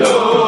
Lord.